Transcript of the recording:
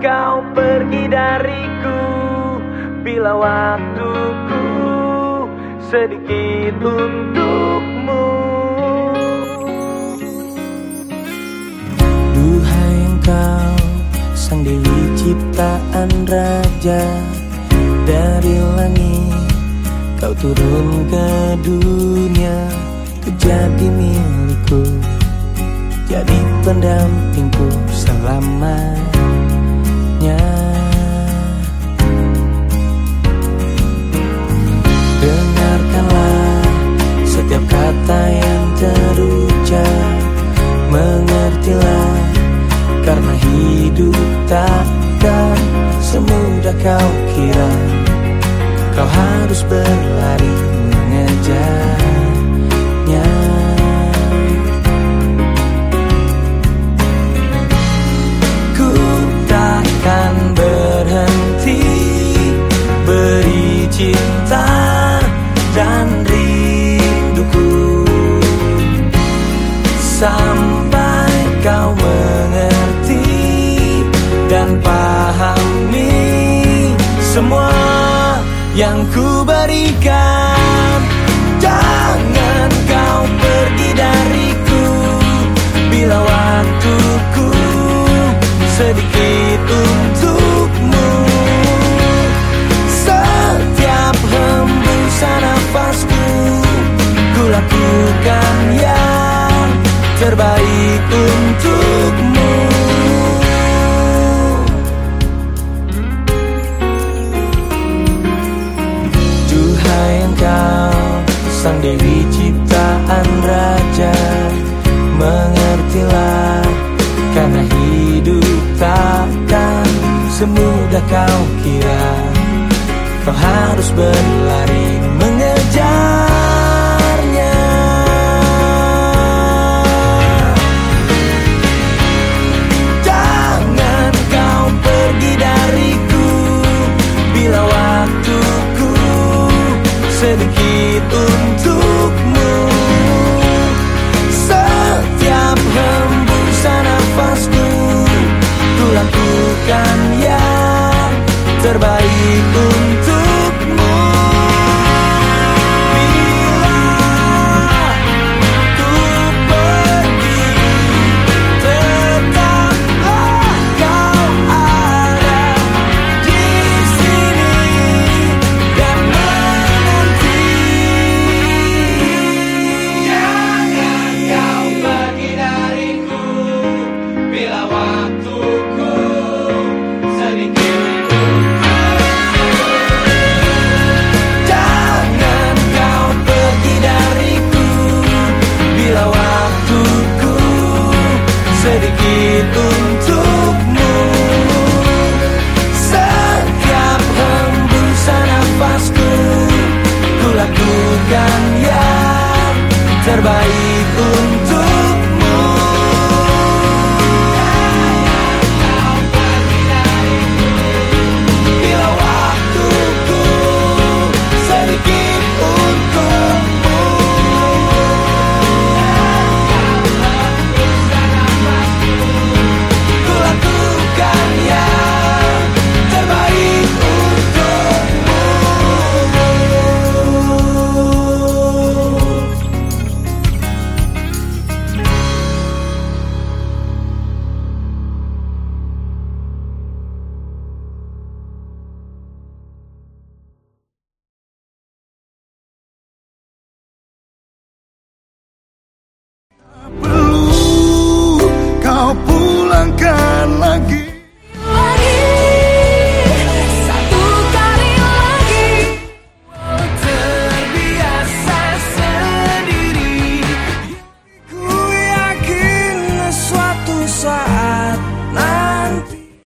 kau pergi dariku. Bila waktuku sedikit untukmu. Duhai engkau sang dewi ciptaan raja. Dari langit kau turun ke dunia. Kau jadi milikku Jadi pendampingku selamanya kata yang terucap. Mengertilah karena hidup takkan semudah kau kira. Kau harus berlari mengejarnya. Ku takkan berhenti Beri cinta yang ku berikan. Jangan kau pergi dariku Bila waktuku sedikit untukmu Kau harus berlari mengejarnya. Jangan kau pergi dariku Bila waktuku sedikit untukmu. Setiap hembusan nafasku Ku lakukan yang terbaik sedikit